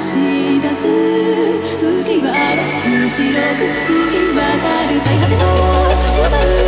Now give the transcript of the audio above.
し出す。浮き輪は後ろくつり渡る。最果ての島に